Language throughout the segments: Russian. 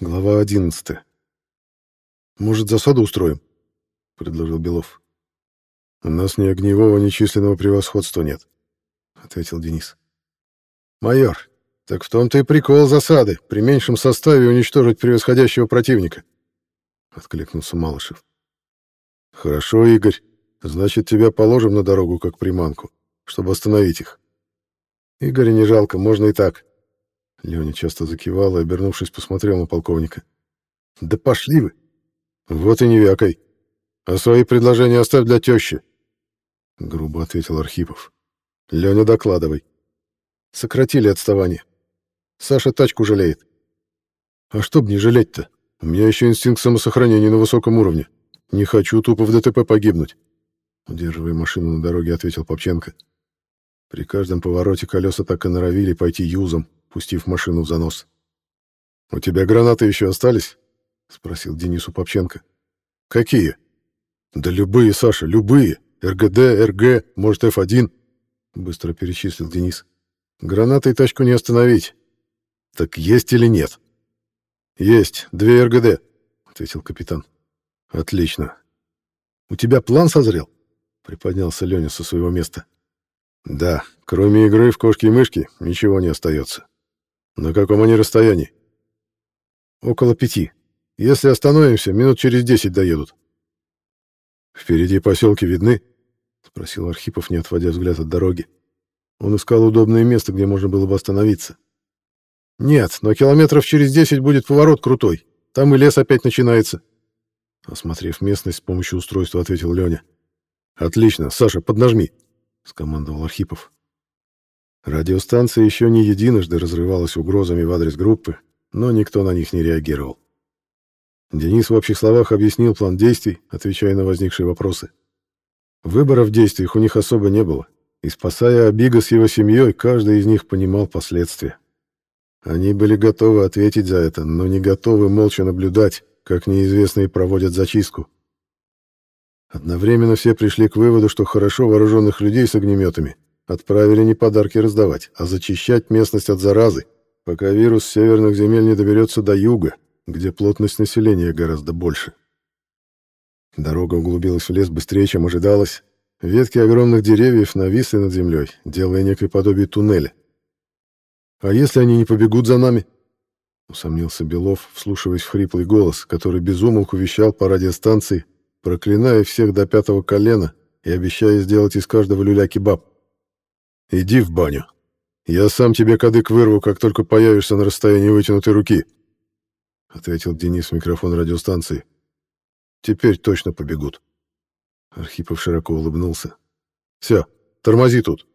Глава 11. «Может, засаду устроим?» — предложил Белов. «У нас ни огневого, ни численного превосходства нет», — ответил Денис. «Майор, так в том-то и прикол засады, при меньшем составе уничтожить превосходящего противника», — откликнулся Малышев. «Хорошо, Игорь, значит, тебя положим на дорогу как приманку, чтобы остановить их». «Игоря не жалко, можно и так», Леня часто закивал и, обернувшись, посмотрел на полковника. «Да пошли вы!» «Вот и не вякай. А свои предложения оставь для тещи!» Грубо ответил Архипов. «Леня, докладывай. Сократили отставание. Саша тачку жалеет». «А что б не жалеть-то? У меня еще инстинкт самосохранения на высоком уровне. Не хочу тупо в ДТП погибнуть». Удерживая машину на дороге, ответил Попченко. При каждом повороте колеса так и норовили пойти юзом, пустив машину в занос. «У тебя гранаты еще остались?» — спросил Денису Попченко. «Какие?» «Да любые, Саша, любые. РГД, РГ, может, F1?» — быстро перечислил Денис. «Гранатой тачку не остановить». «Так есть или нет?» «Есть, две РГД», — ответил капитан. «Отлично. У тебя план созрел?» — приподнялся Леня со своего места. «Да, кроме игры в кошки и мышки ничего не остается. На каком они расстоянии? Около пяти. Если остановимся, минут через десять доедут. Впереди поселки видны? Спросил Архипов, не отводя взгляд от дороги. Он искал удобное место, где можно было бы остановиться. Нет, но километров через десять будет поворот крутой. Там и лес опять начинается. Осмотрев местность с помощью устройства, ответил Леня. Отлично, Саша, поднажми, скомандовал Архипов. Радиостанция еще не единожды разрывалась угрозами в адрес группы, но никто на них не реагировал. Денис в общих словах объяснил план действий, отвечая на возникшие вопросы. Выбора в действиях у них особо не было, и, спасая Абига с его семьей, каждый из них понимал последствия. Они были готовы ответить за это, но не готовы молча наблюдать, как неизвестные проводят зачистку. Одновременно все пришли к выводу, что хорошо вооруженных людей с огнеметами Отправили не подарки раздавать, а зачищать местность от заразы, пока вирус северных земель не доберется до юга, где плотность населения гораздо больше. Дорога углубилась в лес быстрее, чем ожидалось. Ветки огромных деревьев нависли над землей, делая некое подобие туннеля. «А если они не побегут за нами?» — усомнился Белов, вслушиваясь в хриплый голос, который безумолку вещал по радиостанции, проклиная всех до пятого колена и обещая сделать из каждого люля-кебаб. «Иди в баню. Я сам тебе кадык вырву, как только появишься на расстоянии вытянутой руки», — ответил Денис в микрофон радиостанции. «Теперь точно побегут». Архипов широко улыбнулся. «Все, тормози тут».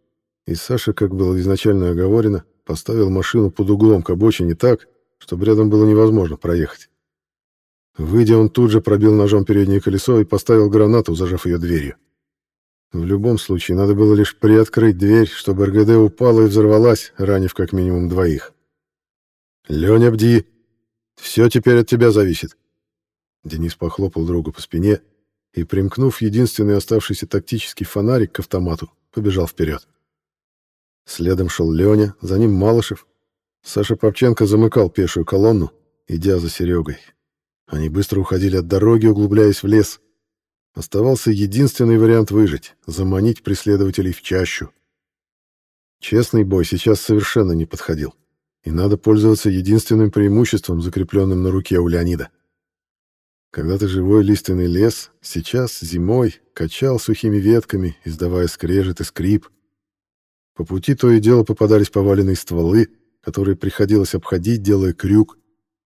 И Саша, как было изначально оговорено, поставил машину под углом к обочине так, чтобы рядом было невозможно проехать. Выйдя, он тут же пробил ножом переднее колесо и поставил гранату, зажав ее дверью. В любом случае, надо было лишь приоткрыть дверь, чтобы РГД упала и взорвалась, ранив как минимум двоих. «Леня, бди! Все теперь от тебя зависит!» Денис похлопал другу по спине и, примкнув единственный оставшийся тактический фонарик к автомату, побежал вперед. Следом шел Леня, за ним Малышев. Саша Попченко замыкал пешую колонну, идя за Серегой. Они быстро уходили от дороги, углубляясь в лес — Оставался единственный вариант выжить — заманить преследователей в чащу. Честный бой сейчас совершенно не подходил, и надо пользоваться единственным преимуществом, закрепленным на руке у Леонида. Когда-то живой лиственный лес, сейчас, зимой, качал сухими ветками, издавая скрежет и скрип. По пути то и дело попадались поваленные стволы, которые приходилось обходить, делая крюк.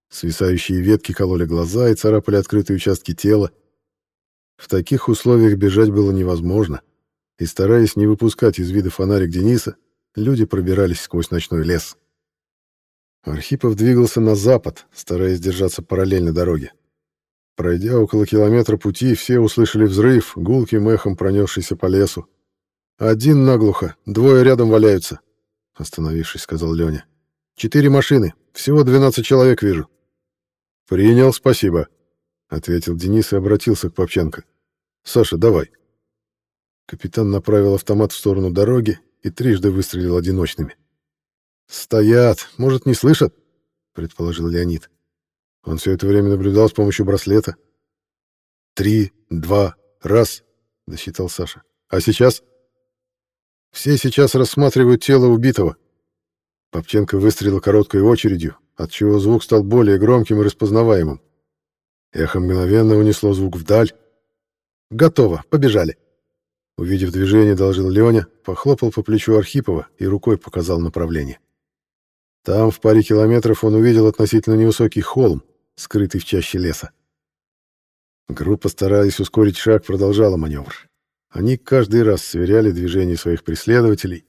Свисающие ветки кололи глаза и царапали открытые участки тела, в таких условиях бежать было невозможно, и, стараясь не выпускать из вида фонарик Дениса, люди пробирались сквозь ночной лес. Архипов двигался на запад, стараясь держаться параллельно дороге. Пройдя около километра пути, все услышали взрыв, гулким эхом пронесшийся по лесу. «Один наглухо, двое рядом валяются», — остановившись, сказал Леня. «Четыре машины, всего двенадцать человек вижу». «Принял, спасибо», — ответил Денис и обратился к Попченко. «Саша, давай». Капитан направил автомат в сторону дороги и трижды выстрелил одиночными. «Стоят! Может, не слышат?» — предположил Леонид. Он все это время наблюдал с помощью браслета. «Три, два, раз», — досчитал Саша. «А сейчас?» «Все сейчас рассматривают тело убитого». Попченко выстрелил короткой очередью, отчего звук стал более громким и распознаваемым. Эхо мгновенно унесло звук вдаль. «Готово, побежали!» Увидев движение, доложил Леня, похлопал по плечу Архипова и рукой показал направление. Там, в паре километров, он увидел относительно невысокий холм, скрытый в чаще леса. Группа, стараясь ускорить шаг, продолжала маневр. Они каждый раз сверяли движение своих преследователей,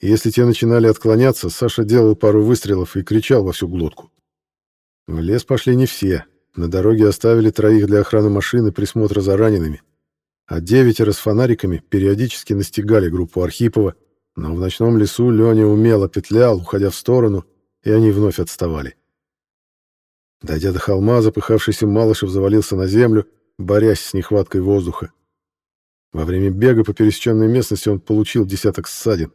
и если те начинали отклоняться, Саша делал пару выстрелов и кричал во всю глотку. В лес пошли не все. На дороге оставили троих для охраны машины присмотра за ранеными а девятеро с фонариками периодически настигали группу Архипова, но в ночном лесу Леня умело петлял, уходя в сторону, и они вновь отставали. Дойдя до холма, запыхавшийся Малышев завалился на землю, борясь с нехваткой воздуха. Во время бега по пересеченной местности он получил десяток ссадин.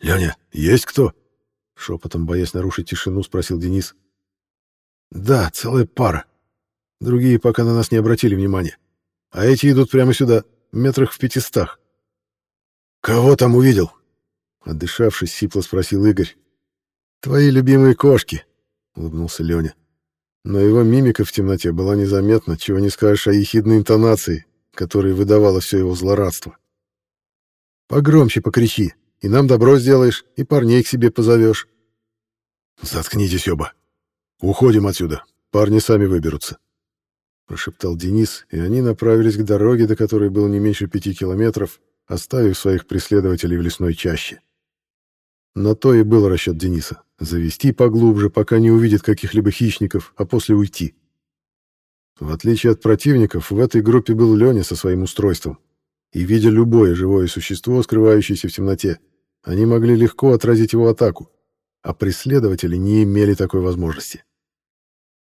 «Леня, есть кто?» — шепотом, боясь нарушить тишину, спросил Денис. «Да, целая пара. Другие пока на нас не обратили внимания. А эти идут прямо сюда, метрах в пятистах. «Кого там увидел?» Отдышавшись, сипло спросил Игорь. «Твои любимые кошки», — улыбнулся Леня. Но его мимика в темноте была незаметна, чего не скажешь о ехидной интонации, которая выдавала все его злорадство. «Погромче покричи, и нам добро сделаешь, и парней к себе позовешь». «Заткнитесь оба. Уходим отсюда. Парни сами выберутся». — прошептал Денис, и они направились к дороге, до которой было не меньше пяти километров, оставив своих преследователей в лесной чаще. На то и был расчет Дениса — завести поглубже, пока не увидит каких-либо хищников, а после уйти. В отличие от противников, в этой группе был Леня со своим устройством, и, видя любое живое существо, скрывающееся в темноте, они могли легко отразить его атаку, а преследователи не имели такой возможности.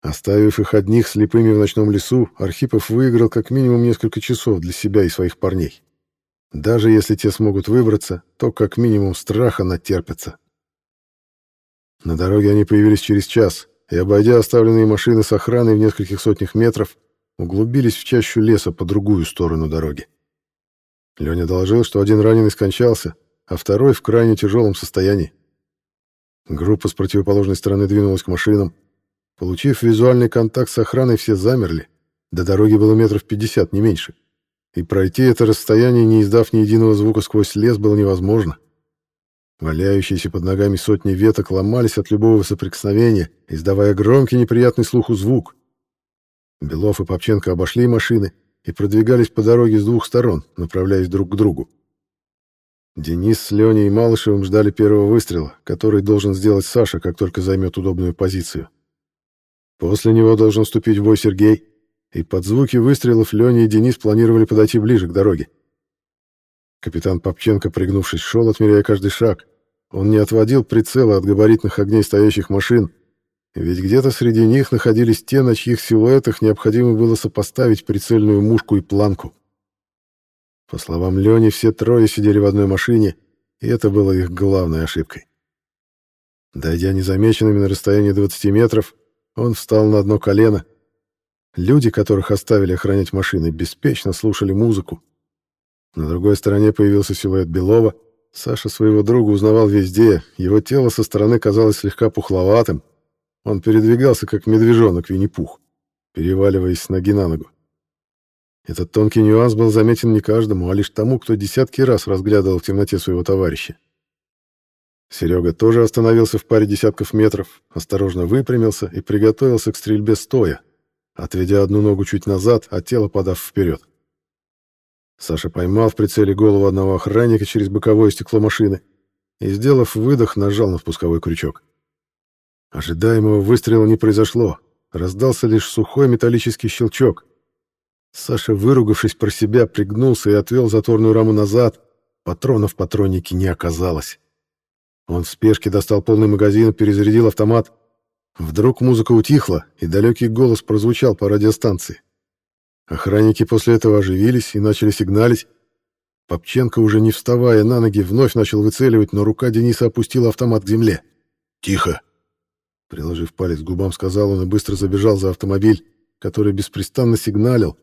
Оставив их одних слепыми в ночном лесу, Архипов выиграл как минимум несколько часов для себя и своих парней. Даже если те смогут выбраться, то как минимум страха натерпятся. На дороге они появились через час, и, обойдя оставленные машины с охраной в нескольких сотнях метров, углубились в чащу леса по другую сторону дороги. Леня доложил, что один раненый скончался, а второй в крайне тяжелом состоянии. Группа с противоположной стороны двинулась к машинам, Получив визуальный контакт с охраной, все замерли. До дороги было метров пятьдесят, не меньше. И пройти это расстояние, не издав ни единого звука сквозь лес, было невозможно. Валяющиеся под ногами сотни веток ломались от любого соприкосновения, издавая громкий неприятный слуху звук. Белов и Попченко обошли машины и продвигались по дороге с двух сторон, направляясь друг к другу. Денис с Леней и Малышевым ждали первого выстрела, который должен сделать Саша, как только займет удобную позицию. После него должен вступить в бой Сергей, и под звуки выстрелов Леня и Денис планировали подойти ближе к дороге. Капитан Попченко, пригнувшись, шел, отмеряя каждый шаг. Он не отводил прицела от габаритных огней стоящих машин, ведь где-то среди них находились те, на чьих силуэтах необходимо было сопоставить прицельную мушку и планку. По словам Лени, все трое сидели в одной машине, и это было их главной ошибкой. Дойдя незамеченными на расстоянии 20 метров, он встал на одно колено. Люди, которых оставили охранять машины, беспечно слушали музыку. На другой стороне появился силуэт Белова. Саша своего друга узнавал везде. Его тело со стороны казалось слегка пухловатым. Он передвигался, как медвежонок Винни-Пух, переваливаясь с ноги на ногу. Этот тонкий нюанс был заметен не каждому, а лишь тому, кто десятки раз разглядывал в темноте своего товарища. Серега тоже остановился в паре десятков метров, осторожно выпрямился и приготовился к стрельбе стоя, отведя одну ногу чуть назад, а тело подав вперед. Саша поймал в прицеле голову одного охранника через боковое стекло машины и, сделав выдох, нажал на спусковой крючок. Ожидаемого выстрела не произошло, раздался лишь сухой металлический щелчок. Саша, выругавшись про себя, пригнулся и отвел затворную раму назад, патронов в патроннике не оказалось. Он в спешке достал полный магазин, перезарядил автомат. Вдруг музыка утихла, и далекий голос прозвучал по радиостанции. Охранники после этого оживились и начали сигналить. Попченко, уже не вставая на ноги, вновь начал выцеливать, но рука Дениса опустила автомат к земле. «Тихо!» Приложив палец к губам, сказал он и быстро забежал за автомобиль, который беспрестанно сигналил,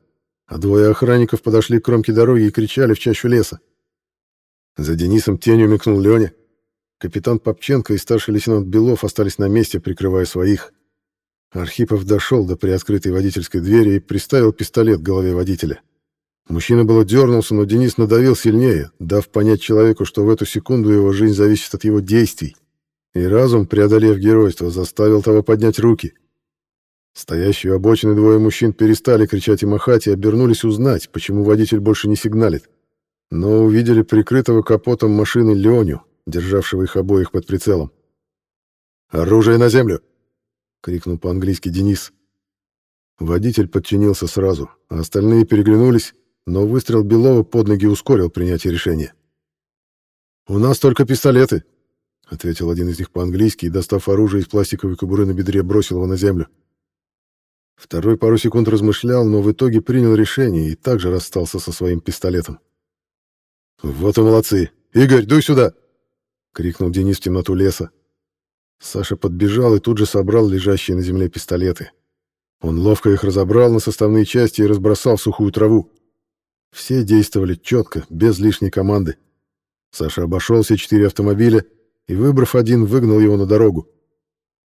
а двое охранников подошли к кромке дороги и кричали в чащу леса. За Денисом тенью мелькнул Леня. Капитан Попченко и старший лейтенант Белов остались на месте, прикрывая своих. Архипов дошел до приоткрытой водительской двери и приставил пистолет к голове водителя. Мужчина было дернулся, но Денис надавил сильнее, дав понять человеку, что в эту секунду его жизнь зависит от его действий. И разум, преодолев геройство, заставил того поднять руки. Стоящие у обочины двое мужчин перестали кричать и махать и обернулись узнать, почему водитель больше не сигналит. Но увидели прикрытого капотом машины Леню, державшего их обоих под прицелом. «Оружие на землю!» — крикнул по-английски Денис. Водитель подчинился сразу, а остальные переглянулись, но выстрел Белова под ноги ускорил принятие решения. «У нас только пистолеты», — ответил один из них по-английски и, достав оружие из пластиковой кобуры на бедре, бросил его на землю. Второй пару секунд размышлял, но в итоге принял решение и также расстался со своим пистолетом. «Вот и молодцы! Игорь, дуй сюда!» — крикнул Денис в темноту леса. Саша подбежал и тут же собрал лежащие на земле пистолеты. Он ловко их разобрал на составные части и разбросал в сухую траву. Все действовали четко, без лишней команды. Саша обошел все четыре автомобиля и, выбрав один, выгнал его на дорогу.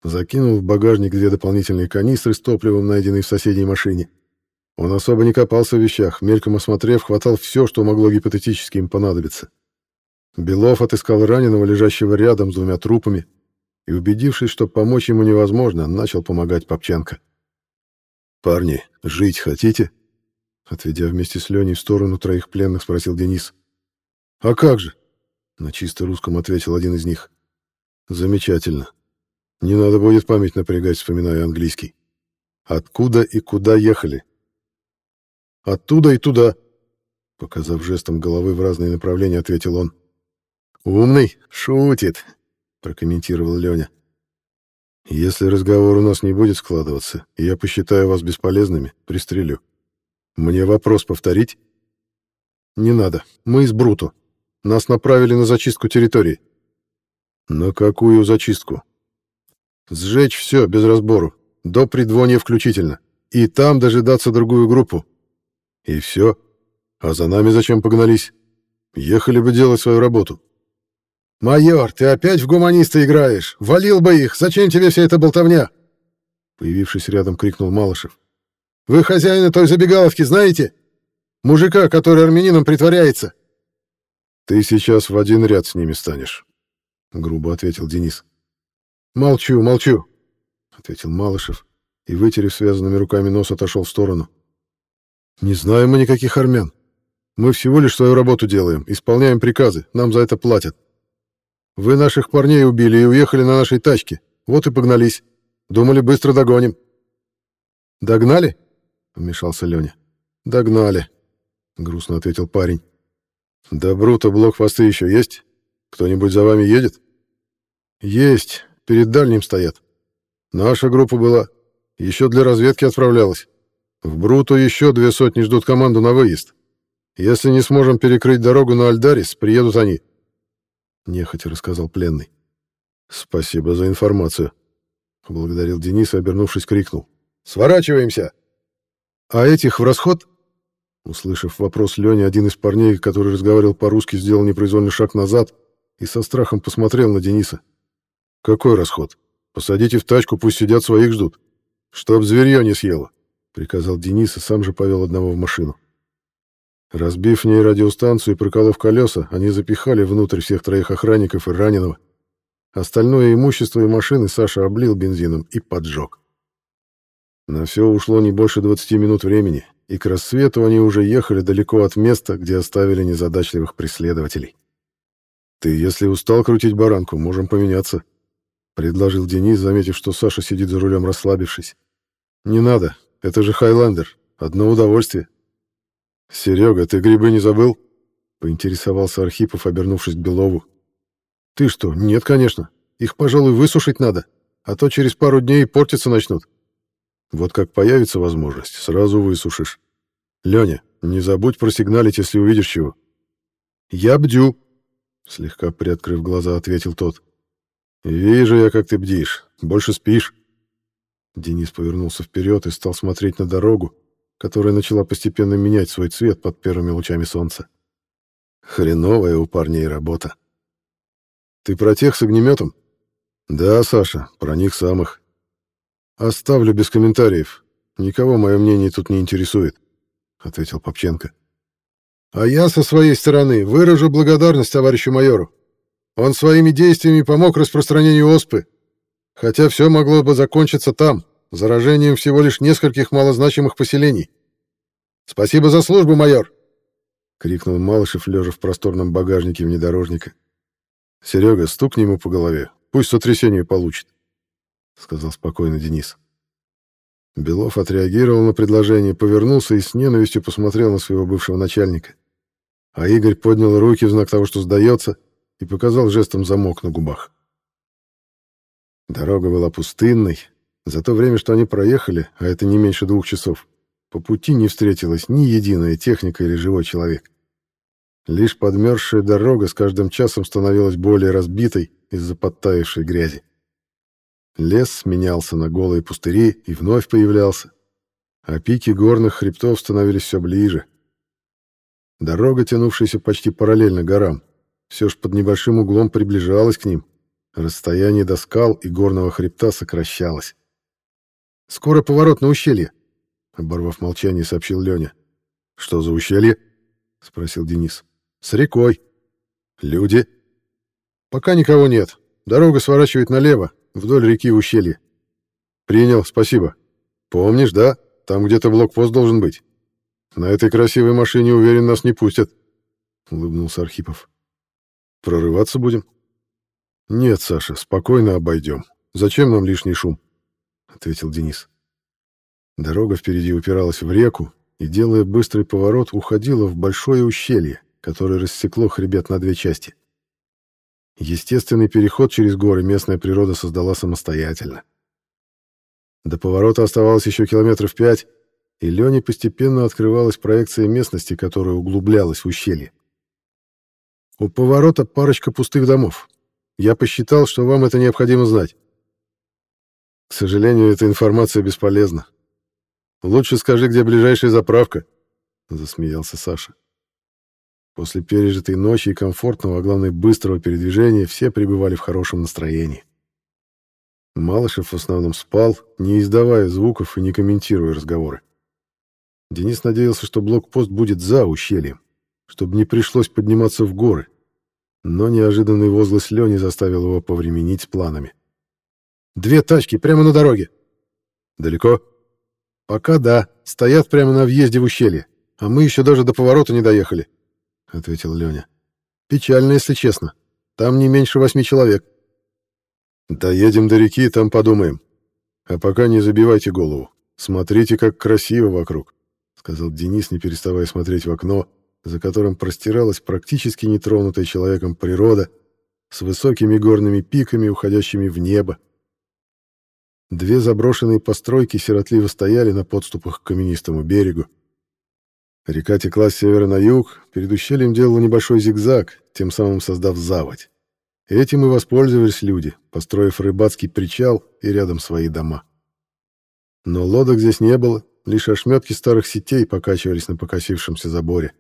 Закинул в багажник две дополнительные канистры с топливом, найденные в соседней машине. Он особо не копался в вещах, мельком осмотрев, хватал все, что могло гипотетически им понадобиться. Белов отыскал раненого, лежащего рядом с двумя трупами, и, убедившись, что помочь ему невозможно, начал помогать Попченко. «Парни, жить хотите?» Отведя вместе с Леней в сторону троих пленных, спросил Денис. «А как же?» На чисто русском ответил один из них. «Замечательно. Не надо будет память напрягать, вспоминая английский. Откуда и куда ехали?» «Оттуда и туда», — показав жестом головы в разные направления, ответил он. «Умный, шутит», — прокомментировал Леня. «Если разговор у нас не будет складываться, я посчитаю вас бесполезными, пристрелю. Мне вопрос повторить?» «Не надо. Мы из Бруту. Нас направили на зачистку территории». «На какую зачистку?» «Сжечь все, без разбору. До предвония включительно. И там дожидаться другую группу. И все. А за нами зачем погнались? Ехали бы делать свою работу». «Майор, ты опять в гуманиста играешь? Валил бы их! Зачем тебе вся эта болтовня?» Появившись рядом, крикнул Малышев. «Вы хозяина той забегаловки знаете? Мужика, который армянином притворяется?» «Ты сейчас в один ряд с ними станешь», — грубо ответил Денис. «Молчу, молчу», — ответил Малышев и, вытерев связанными руками нос, отошел в сторону. «Не знаем мы никаких армян. Мы всего лишь свою работу делаем, исполняем приказы, нам за это платят. Вы наших парней убили и уехали на нашей тачке, вот и погнались. Думали, быстро догоним». «Догнали?» — вмешался Леня. «Догнали», — грустно ответил парень. «Да Бруто блокпосты еще есть? Кто-нибудь за вами едет?» «Есть. Перед дальним стоят. Наша группа была. Еще для разведки отправлялась. В Бруту еще две сотни ждут команду на выезд. Если не сможем перекрыть дорогу на Альдарис, приедут они». Нехотя рассказал пленный. «Спасибо за информацию», — поблагодарил Денис и, обернувшись, крикнул. «Сворачиваемся!» «А этих в расход?» Услышав вопрос Лёни, один из парней, который разговаривал по-русски, сделал непроизвольный шаг назад и со страхом посмотрел на Дениса. «Какой расход? Посадите в тачку, пусть сидят, своих ждут. Чтоб зверье не съело», — приказал Денис и сам же повел одного в машину. Разбив в ней радиостанцию и проколов колеса, они запихали внутрь всех троих охранников и раненого. Остальное имущество и машины Саша облил бензином и поджег. На все ушло не больше 20 минут времени, и к рассвету они уже ехали далеко от места, где оставили незадачливых преследователей. «Ты, если устал крутить баранку, можем поменяться», — предложил Денис, заметив, что Саша сидит за рулем, расслабившись. «Не надо, это же Хайландер, одно удовольствие». «Серега, ты грибы не забыл?» — поинтересовался Архипов, обернувшись к Белову. «Ты что? Нет, конечно. Их, пожалуй, высушить надо, а то через пару дней портиться начнут». Вот как появится возможность, сразу высушишь. Леня, не забудь просигналить, если увидишь чего. Я бдю, слегка приоткрыв глаза, ответил тот. Вижу я, как ты бдишь. Больше спишь. Денис повернулся вперед и стал смотреть на дорогу, которая начала постепенно менять свой цвет под первыми лучами солнца. Хреновая у парней работа. Ты про тех с огнеметом? Да, Саша, про них самых. Оставлю без комментариев. Никого мое мнение тут не интересует, ответил Попченко. А я со своей стороны выражу благодарность товарищу майору. Он своими действиями помог распространению оспы, хотя все могло бы закончиться там, заражением всего лишь нескольких малозначимых поселений. Спасибо за службу, майор, крикнул Малышев, лежа в просторном багажнике внедорожника. Серега, стукни ему по голове, пусть сотрясение получит, сказал спокойно Денис. Белов отреагировал на предложение, повернулся и с ненавистью посмотрел на своего бывшего начальника. А Игорь поднял руки в знак того, что сдается, и показал жестом замок на губах. Дорога была пустынной. За то время, что они проехали, а это не меньше двух часов, по пути не встретилась ни единая техника или живой человек. Лишь подмерзшая дорога с каждым часом становилась более разбитой из-за подтаявшей грязи. Лес сменялся на голые пустыри и вновь появлялся, а пики горных хребтов становились все ближе. Дорога, тянувшаяся почти параллельно горам, все ж под небольшим углом приближалась к ним. Расстояние до скал и горного хребта сокращалось. «Скоро поворот на ущелье», — оборвав молчание, сообщил Леня. «Что за ущелье?» — спросил Денис. «С рекой». «Люди?» «Пока никого нет. Дорога сворачивает налево, вдоль реки в ущелье». «Принял, спасибо. Помнишь, да? Там где-то блокпост должен быть. На этой красивой машине, уверен, нас не пустят», — улыбнулся Архипов. Прорываться будем? Нет, Саша, спокойно обойдем. Зачем нам лишний шум? Ответил Денис. Дорога впереди упиралась в реку и, делая быстрый поворот, уходила в большое ущелье, которое рассекло хребет на две части. Естественный переход через горы местная природа создала самостоятельно. До поворота оставалось еще километров пять, и Лене постепенно открывалась проекция местности, которая углублялась в ущелье. У поворота парочка пустых домов. Я посчитал, что вам это необходимо знать. К сожалению, эта информация бесполезна. Лучше скажи, где ближайшая заправка, засмеялся Саша. После пережитой ночи и комфортного, а главное быстрого передвижения, все пребывали в хорошем настроении. Малышев в основном спал, не издавая звуков и не комментируя разговоры. Денис надеялся, что блокпост будет за ущельем, чтобы не пришлось подниматься в горы, но неожиданный возглас Лёни заставил его повременить с планами. «Две тачки прямо на дороге». «Далеко?» «Пока да. Стоят прямо на въезде в ущелье. А мы еще даже до поворота не доехали», — ответил Лёня. «Печально, если честно. Там не меньше восьми человек». «Доедем до реки, там подумаем. А пока не забивайте голову. Смотрите, как красиво вокруг», — сказал Денис, не переставая смотреть в окно, — за которым простиралась практически нетронутая человеком природа с высокими горными пиками, уходящими в небо. Две заброшенные постройки сиротливо стояли на подступах к каменистому берегу. Река текла с севера на юг, перед ущельем делала небольшой зигзаг, тем самым создав заводь. Этим и воспользовались люди, построив рыбацкий причал и рядом свои дома. Но лодок здесь не было, лишь ошметки старых сетей покачивались на покосившемся заборе.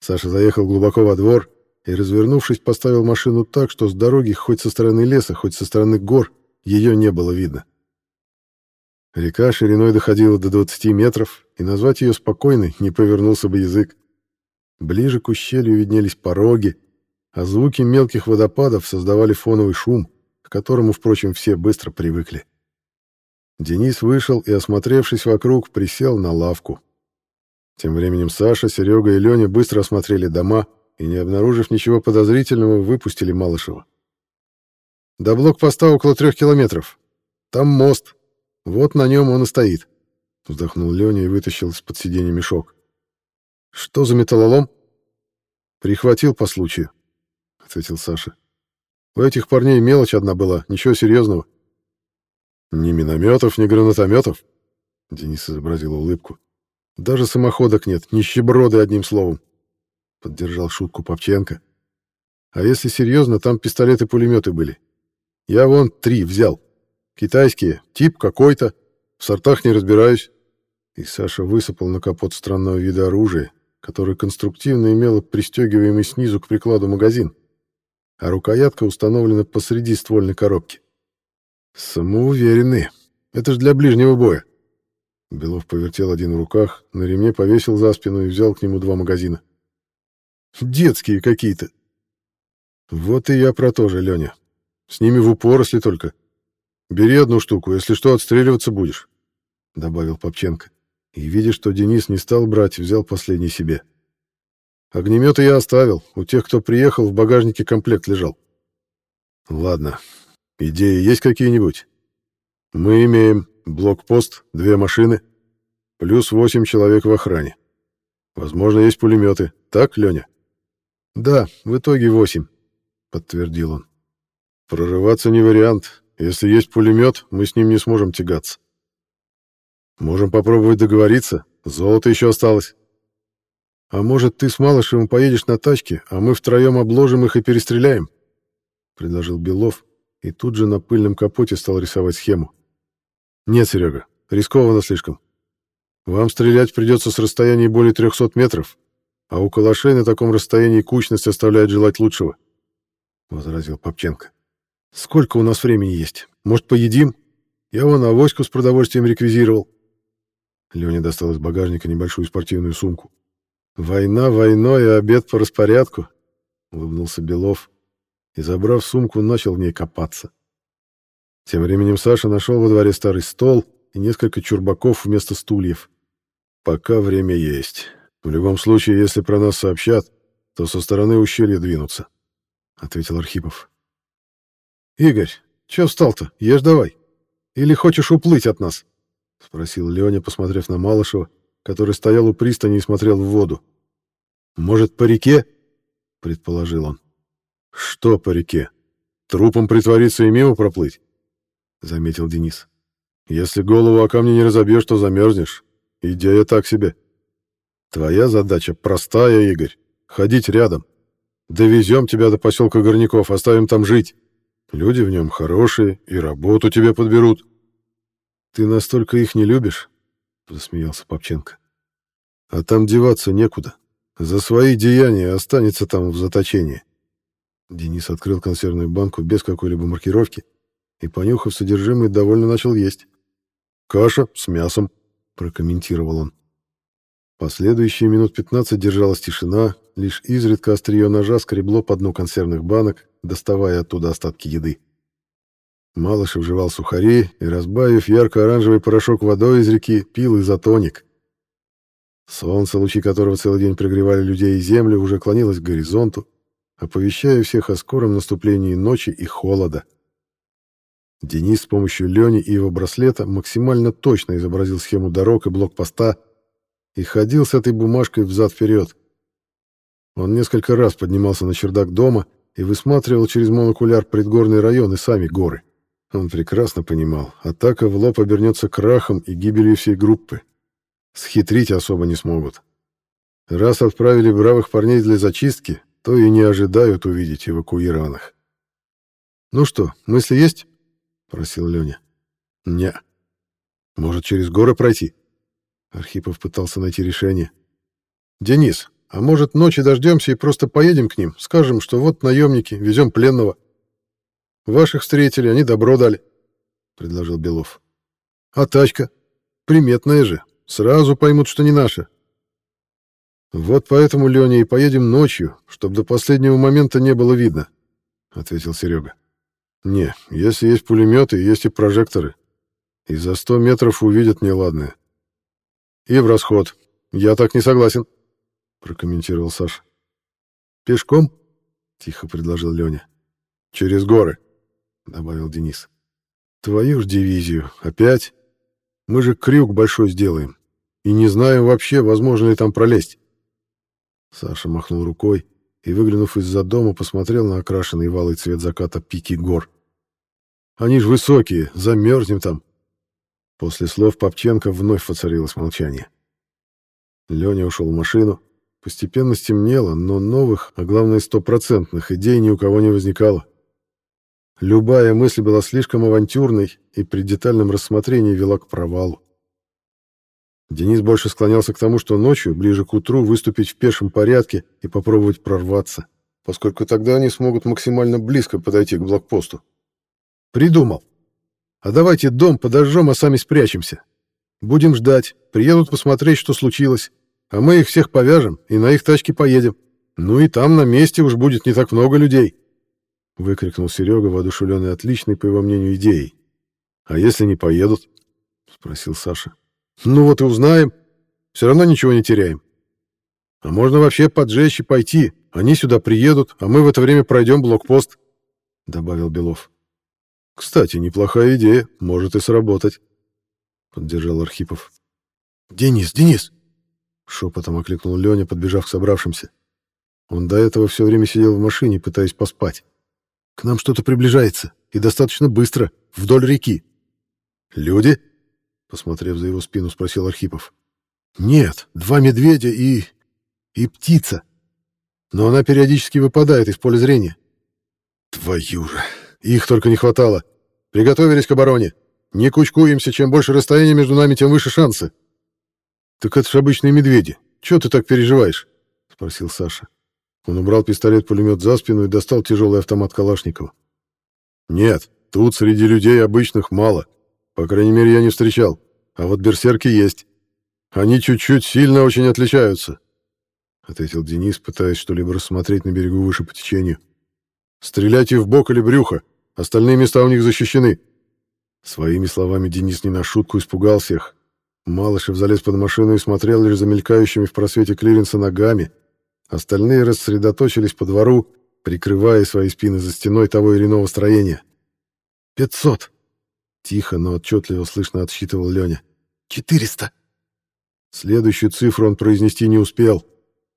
Саша заехал глубоко во двор и, развернувшись, поставил машину так, что с дороги, хоть со стороны леса, хоть со стороны гор, ее не было видно. Река шириной доходила до 20 метров, и назвать ее спокойной не повернулся бы язык. Ближе к ущелью виднелись пороги, а звуки мелких водопадов создавали фоновый шум, к которому, впрочем, все быстро привыкли. Денис вышел и, осмотревшись вокруг, присел на лавку. Тем временем Саша, Серега и Леня быстро осмотрели дома и, не обнаружив ничего подозрительного, выпустили Малышева. «До блокпоста около трех километров. Там мост. Вот на нем он и стоит», — вздохнул Леня и вытащил из-под сиденья мешок. «Что за металлолом?» «Прихватил по случаю», — ответил Саша. «У этих парней мелочь одна была, ничего серьезного». «Ни минометов, ни гранатометов?» Денис изобразил улыбку. Даже самоходок нет, нищеброды одним словом. Поддержал шутку Попченко. А если серьезно, там пистолеты-пулеметы были. Я вон три взял. Китайские, тип какой-то, в сортах не разбираюсь. И Саша высыпал на капот странного вида оружия, которое конструктивно имело пристегиваемый снизу к прикладу магазин, а рукоятка установлена посреди ствольной коробки. Самоуверенные. Это же для ближнего боя. Белов повертел один в руках, на ремне повесил за спину и взял к нему два магазина. Детские какие-то. Вот и я про то же, Леня. С ними в упор, если только. Бери одну штуку, если что, отстреливаться будешь, — добавил Попченко. И, видя, что Денис не стал брать, взял последний себе. Огнеметы я оставил. У тех, кто приехал, в багажнике комплект лежал. Ладно. Идеи есть какие-нибудь? Мы имеем блокпост, две машины, плюс восемь человек в охране. Возможно, есть пулеметы. Так, Леня? Да, в итоге восемь, подтвердил он. Прорываться не вариант. Если есть пулемет, мы с ним не сможем тягаться. Можем попробовать договориться. Золото еще осталось. А может, ты с Малышевым поедешь на тачке, а мы втроем обложим их и перестреляем? Предложил Белов, и тут же на пыльном капоте стал рисовать схему. Нет, Серега, рискованно слишком. Вам стрелять придется с расстояния более 300 метров, а у калашей на таком расстоянии кучность оставляет желать лучшего, — возразил Попченко. Сколько у нас времени есть? Может, поедим? Я вон авоську с продовольствием реквизировал. Леня достал из багажника небольшую спортивную сумку. «Война войной, а обед по распорядку», — улыбнулся Белов и, забрав сумку, начал в ней копаться. Тем временем Саша нашел во дворе старый стол и несколько чурбаков вместо стульев. «Пока время есть. В любом случае, если про нас сообщат, то со стороны ущелья двинутся», — ответил Архипов. «Игорь, чё встал-то? Ешь давай. Или хочешь уплыть от нас?» — спросил Леня, посмотрев на Малышева, который стоял у пристани и смотрел в воду. «Может, по реке?» — предположил он. «Что по реке? Трупом притвориться и мимо проплыть?» — заметил Денис. «Если голову о камни не разобьешь, то замерзнешь. Идея так себе. Твоя задача простая, Игорь. Ходить рядом. Довезем тебя до поселка Горняков, оставим там жить. Люди в нем хорошие и работу тебе подберут. Ты настолько их не любишь? Засмеялся Попченко. А там деваться некуда. За свои деяния останется там в заточении. Денис открыл консервную банку без какой-либо маркировки и, понюхав содержимое, довольно начал есть. «Каша с мясом», — прокомментировал он. Последующие минут пятнадцать держалась тишина, лишь изредка острие ножа скребло по дну консервных банок, доставая оттуда остатки еды. Малышев жевал сухари и, разбавив ярко-оранжевый порошок водой из реки, пил изотоник. Солнце, лучи которого целый день пригревали людей и землю, уже клонилось к горизонту, оповещая всех о скором наступлении ночи и холода. Денис с помощью Лени и его браслета максимально точно изобразил схему дорог и блокпоста и ходил с этой бумажкой взад-вперед. Он несколько раз поднимался на чердак дома и высматривал через монокуляр предгорный район и сами горы. Он прекрасно понимал, атака в лоб обернется крахом и гибелью всей группы. Схитрить особо не смогут. Раз отправили бравых парней для зачистки, то и не ожидают увидеть эвакуированных. «Ну что, мысли есть?» — просил Леня. «Не. Может, через горы пройти?» Архипов пытался найти решение. «Денис, а может, ночи дождемся и просто поедем к ним, скажем, что вот наемники, везем пленного. Ваших встретили, они добро дали, — предложил Белов. А тачка? Приметная же. Сразу поймут, что не наша. Вот поэтому, Леня, и поедем ночью, чтобы до последнего момента не было видно, — ответил Серега. Не, если есть пулеметы, есть и прожекторы. И за сто метров увидят неладное. И в расход. Я так не согласен. —— прокомментировал Саша. «Пешком?» — тихо предложил Леня. «Через горы», — добавил Денис. «Твою ж дивизию. Опять? Мы же крюк большой сделаем. И не знаем вообще, возможно ли там пролезть». Саша махнул рукой и, выглянув из-за дома, посмотрел на окрашенный валый цвет заката пики гор. «Они ж высокие, замерзнем там». После слов Попченко вновь воцарилось молчание. Леня ушел в машину, Постепенно стемнело, но новых, а главное стопроцентных идей ни у кого не возникало. Любая мысль была слишком авантюрной и при детальном рассмотрении вела к провалу. Денис больше склонялся к тому, что ночью, ближе к утру, выступить в пешем порядке и попробовать прорваться, поскольку тогда они смогут максимально близко подойти к блокпосту. Придумал. А давайте дом подожжем, а сами спрячемся. Будем ждать, приедут посмотреть, что случилось, а мы их всех повяжем и на их тачке поедем. Ну и там на месте уж будет не так много людей. Выкрикнул Серега, воодушевленный отличной, по его мнению, идеей. «А если не поедут?» — спросил Саша. «Ну вот и узнаем. Все равно ничего не теряем. А можно вообще поджечь и пойти. Они сюда приедут, а мы в это время пройдем блокпост», — добавил Белов. «Кстати, неплохая идея, может и сработать», — поддержал Архипов. «Денис, Денис!» — шепотом окликнул Леня, подбежав к собравшимся. Он до этого все время сидел в машине, пытаясь поспать. К нам что-то приближается, и достаточно быстро, вдоль реки. Люди? Посмотрев за его спину, спросил Архипов. Нет, два медведя и... и птица. Но она периодически выпадает из поля зрения. Твою же! Их только не хватало. Приготовились к обороне. Не кучкуемся, чем больше расстояние между нами, тем выше шансы. Так это ж обычные медведи. Чего ты так переживаешь? Спросил Саша. Он убрал пистолет-пулемет за спину и достал тяжелый автомат Калашникова. «Нет, тут среди людей обычных мало. По крайней мере, я не встречал. А вот берсерки есть. Они чуть-чуть сильно очень отличаются», — ответил Денис, пытаясь что-либо рассмотреть на берегу выше по течению. «Стреляйте в бок или брюхо. Остальные места у них защищены». Своими словами Денис не на шутку испугал всех. Малышев залез под машину и смотрел лишь за мелькающими в просвете клиренса ногами — Остальные рассредоточились по двору, прикрывая свои спины за стеной того или иного строения. «Пятьсот!» Тихо, но отчетливо слышно отсчитывал Леня. «Четыреста!» Следующую цифру он произнести не успел.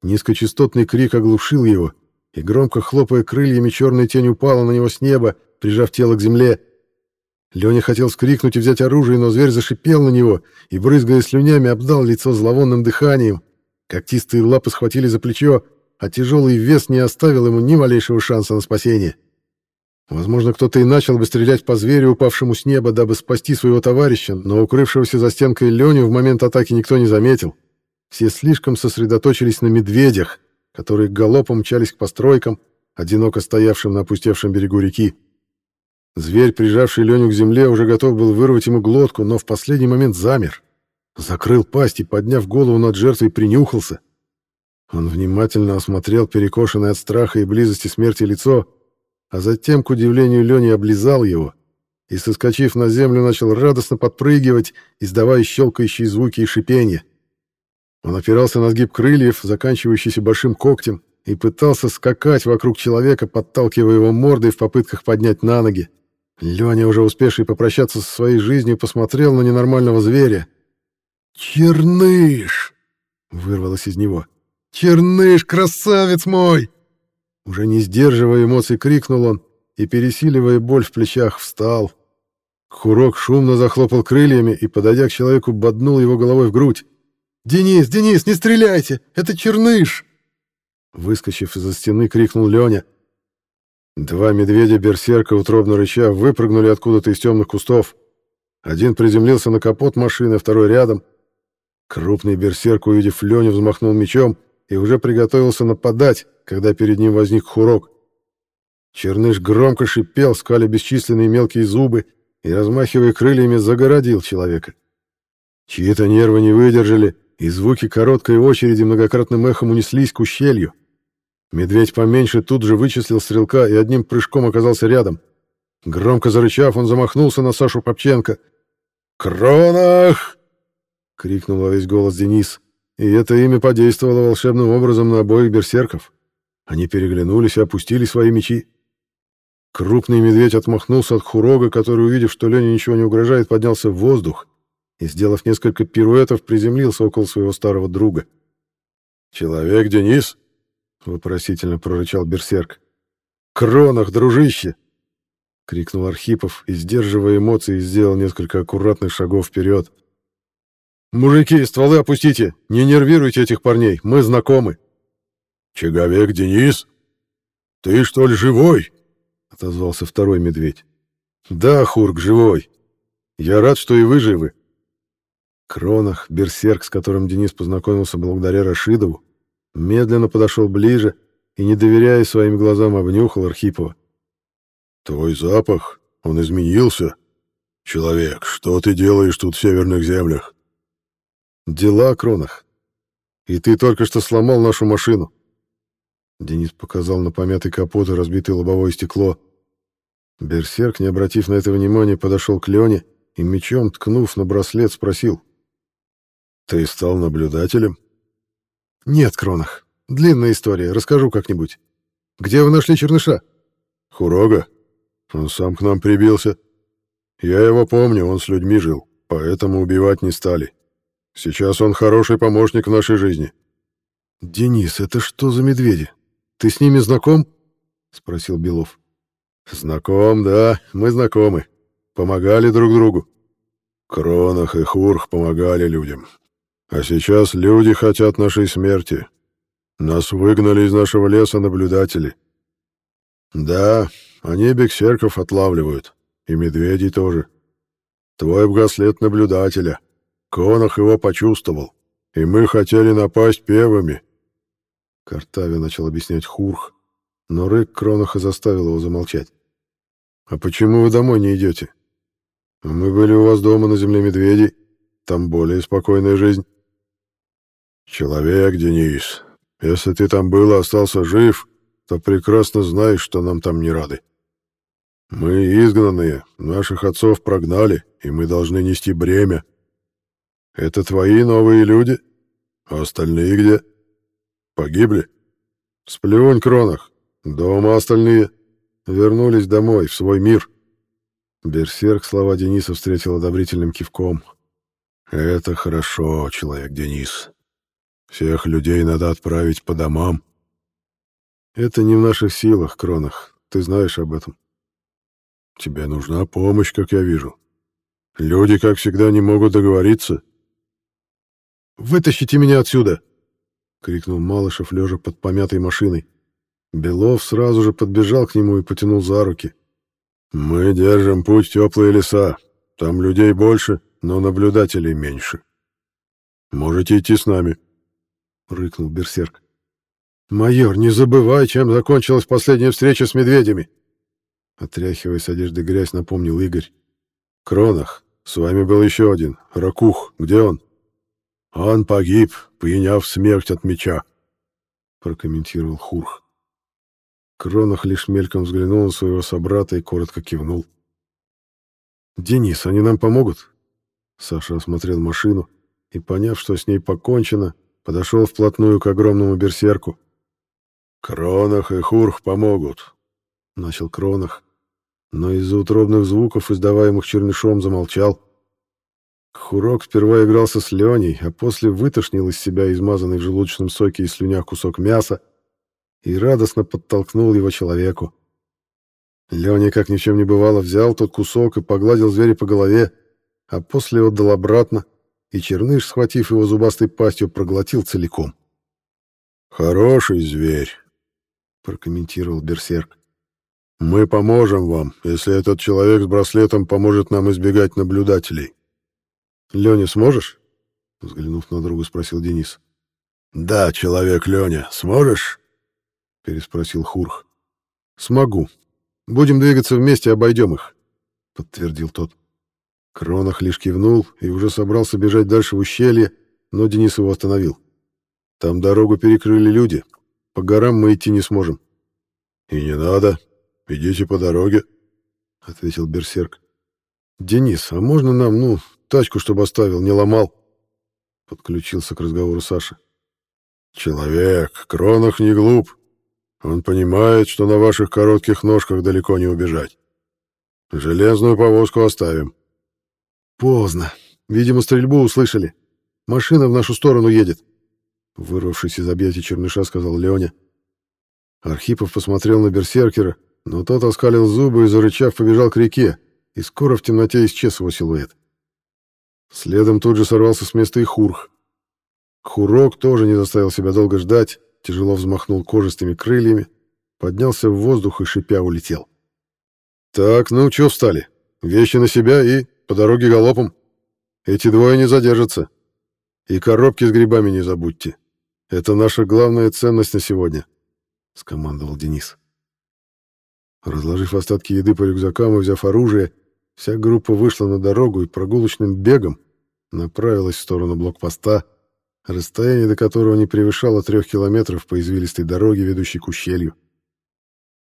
Низкочастотный крик оглушил его, и, громко хлопая крыльями, черная тень упала на него с неба, прижав тело к земле. Леня хотел скрикнуть и взять оружие, но зверь зашипел на него и, брызгая слюнями, обдал лицо зловонным дыханием. Когтистые лапы схватили за плечо, а тяжелый вес не оставил ему ни малейшего шанса на спасение. Возможно, кто-то и начал бы стрелять по зверю, упавшему с неба, дабы спасти своего товарища, но укрывшегося за стенкой Леню в момент атаки никто не заметил. Все слишком сосредоточились на медведях, которые галопом мчались к постройкам, одиноко стоявшим на опустевшем берегу реки. Зверь, прижавший Леню к земле, уже готов был вырвать ему глотку, но в последний момент замер. Закрыл пасть и, подняв голову над жертвой, принюхался. Он внимательно осмотрел перекошенное от страха и близости смерти лицо, а затем, к удивлению Лени, облизал его и, соскочив на землю, начал радостно подпрыгивать, издавая щелкающие звуки и шипения. Он опирался на сгиб крыльев, заканчивающийся большим когтем, и пытался скакать вокруг человека, подталкивая его мордой в попытках поднять на ноги. Леня, уже успевший попрощаться со своей жизнью, посмотрел на ненормального зверя — «Черныш!» — вырвалось из него. «Черныш, красавец мой!» Уже не сдерживая эмоций, крикнул он и, пересиливая боль в плечах, встал. Хурок шумно захлопал крыльями и, подойдя к человеку, боднул его головой в грудь. «Денис, Денис, не стреляйте! Это Черныш!» Выскочив из-за стены, крикнул Леня. Два медведя-берсерка, утробно рыча, выпрыгнули откуда-то из темных кустов. Один приземлился на капот машины, второй рядом. Крупный берсерк, увидев Леню, взмахнул мечом и уже приготовился нападать, когда перед ним возник Хурок. Черныш громко шипел, скали бесчисленные мелкие зубы и, размахивая крыльями, загородил человека. Чьи-то нервы не выдержали, и звуки короткой очереди многократным эхом унеслись к ущелью. Медведь поменьше тут же вычислил стрелка и одним прыжком оказался рядом. Громко зарычав, он замахнулся на Сашу Попченко. «Кронах!» — крикнул во весь голос Денис, и это имя подействовало волшебным образом на обоих берсерков. Они переглянулись и опустили свои мечи. Крупный медведь отмахнулся от Хурога, который, увидев, что Лене ничего не угрожает, поднялся в воздух и, сделав несколько пируэтов, приземлился около своего старого друга. «Человек, Денис?» — вопросительно прорычал берсерк. «Кронах, дружище!» — крикнул Архипов и, сдерживая эмоции, сделал несколько аккуратных шагов вперед. «Мужики, стволы опустите! Не нервируйте этих парней, мы знакомы!» «Чеговек Денис? Ты что ли живой?» отозвался второй медведь. Да, Хурк, живой. Я рад, что и вы живы. Кронах, берсерк, с которым Денис познакомился благодаря Рашидову, медленно подошел ближе и, не доверяя своим глазам, обнюхал Архипова. «Твой запах, он изменился. Человек, что ты делаешь тут в северных землях?» «Дела, Кронах. И ты только что сломал нашу машину». Денис показал на помятый капот и разбитое лобовое стекло. Берсерк, не обратив на это внимания, подошел к Лене и мечом, ткнув на браслет, спросил. «Ты стал наблюдателем?» «Нет, Кронах. Длинная история. Расскажу как-нибудь. Где вы нашли черныша?» «Хурога. Он сам к нам прибился. Я его помню, он с людьми жил, поэтому убивать не стали. Сейчас он хороший помощник в нашей жизни». «Денис, это что за медведи? Ты с ними знаком?» — спросил Белов. Знаком, да, мы знакомы. Помогали друг другу. Кронах и Хурх помогали людям. А сейчас люди хотят нашей смерти. Нас выгнали из нашего леса наблюдатели. Да, они бексерков отлавливают. И медведей тоже. Твой браслет наблюдателя. Конах его почувствовал. И мы хотели напасть первыми. Картави начал объяснять Хурх, но рык Кронаха заставил его замолчать. «А почему вы домой не идете? Мы были у вас дома на земле медведей. Там более спокойная жизнь». «Человек, Денис, если ты там был и остался жив, то прекрасно знаешь, что нам там не рады. Мы изгнанные, наших отцов прогнали, и мы должны нести бремя. Это твои новые люди? А остальные где? Погибли? Сплюнь, Кронах. Дома остальные». Вернулись домой, в свой мир. Берсерк слова Дениса встретил одобрительным кивком. «Это хорошо, человек Денис. Всех людей надо отправить по домам». «Это не в наших силах, Кронах. Ты знаешь об этом». «Тебе нужна помощь, как я вижу. Люди, как всегда, не могут договориться». «Вытащите меня отсюда!» — крикнул Малышев, лежа под помятой машиной. Белов сразу же подбежал к нему и потянул за руки. «Мы держим путь в теплые леса. Там людей больше, но наблюдателей меньше. Можете идти с нами», — рыкнул Берсерк. «Майор, не забывай, чем закончилась последняя встреча с медведями!» Отряхивая с одежды грязь, напомнил Игорь. «Кронах, с вами был еще один. Ракух, где он?» «Он погиб, приняв смерть от меча», — прокомментировал Хурх. Кронах лишь мельком взглянул на своего собрата и коротко кивнул. «Денис, они нам помогут?» Саша осмотрел машину и, поняв, что с ней покончено, подошел вплотную к огромному берсерку. «Кронах и Хурх помогут», — начал Кронах, но из-за утробных звуков, издаваемых чернышом, замолчал. Хурок сперва игрался с Леней, а после вытошнил из себя измазанный в желудочном соке и слюнях кусок мяса, и радостно подтолкнул его человеку. Леня, как ни в чем не бывало, взял тот кусок и погладил зверя по голове, а после отдал обратно, и черныш, схватив его зубастой пастью, проглотил целиком. «Хороший зверь», — прокомментировал Берсерк. «Мы поможем вам, если этот человек с браслетом поможет нам избегать наблюдателей». «Леня, сможешь?» — взглянув на друга, спросил Денис. «Да, человек Леня, сможешь?» — переспросил Хурх. «Смогу. Будем двигаться вместе, обойдем их», — подтвердил тот. Кронах лишь кивнул и уже собрался бежать дальше в ущелье, но Денис его остановил. «Там дорогу перекрыли люди. По горам мы идти не сможем». «И не надо. Идите по дороге», — ответил Берсерк. «Денис, а можно нам, ну, тачку, чтобы оставил, не ломал?» Подключился к разговору Саша. «Человек, Кронах не глуп. Он понимает, что на ваших коротких ножках далеко не убежать. Железную повозку оставим. Поздно. Видимо, стрельбу услышали. Машина в нашу сторону едет. Вырвавшись из объятий черныша, сказал Леня. Архипов посмотрел на берсеркера, но тот оскалил зубы и, зарычав, побежал к реке, и скоро в темноте исчез его силуэт. Следом тут же сорвался с места и Хурх. Хурок тоже не заставил себя долго ждать, тяжело взмахнул кожистыми крыльями, поднялся в воздух и шипя улетел. Так, ну чё встали? Вещи на себя и по дороге галопом. Эти двое не задержатся. И коробки с грибами не забудьте. Это наша главная ценность на сегодня, — скомандовал Денис. Разложив остатки еды по рюкзакам и взяв оружие, вся группа вышла на дорогу и прогулочным бегом направилась в сторону блокпоста, расстояние до которого не превышало трех километров по извилистой дороге, ведущей к ущелью.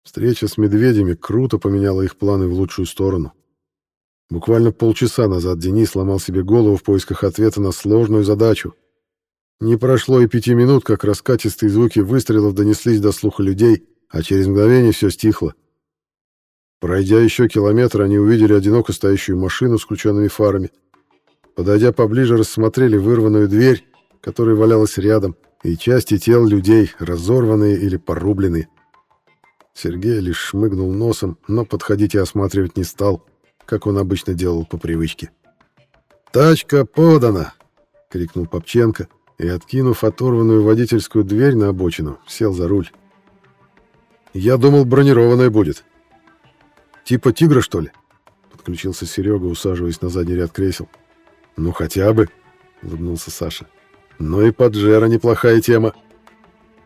Встреча с медведями круто поменяла их планы в лучшую сторону. Буквально полчаса назад Денис сломал себе голову в поисках ответа на сложную задачу. Не прошло и пяти минут, как раскатистые звуки выстрелов донеслись до слуха людей, а через мгновение все стихло. Пройдя еще километр, они увидели одиноко стоящую машину с включенными фарами. Подойдя поближе, рассмотрели вырванную дверь, которая валялась рядом, и части тел людей, разорванные или порубленные. Сергей лишь шмыгнул носом, но подходить и осматривать не стал, как он обычно делал по привычке. «Тачка подана!» — крикнул Попченко и, откинув оторванную водительскую дверь на обочину, сел за руль. «Я думал, бронированная будет», Типа тигра, что ли? Подключился Серега, усаживаясь на задний ряд кресел. Ну хотя бы, улыбнулся Саша. Ну и поджера неплохая тема.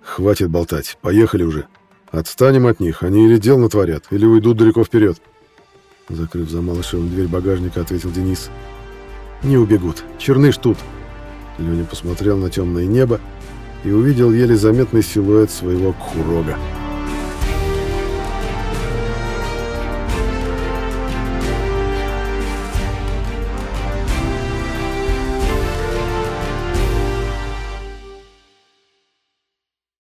Хватит болтать, поехали уже. Отстанем от них, они или дел натворят, или уйдут далеко вперед. Закрыв за Малышевым дверь багажника, ответил Денис. Не убегут, черныш тут. Леня посмотрел на темное небо и увидел еле заметный силуэт своего кхурога.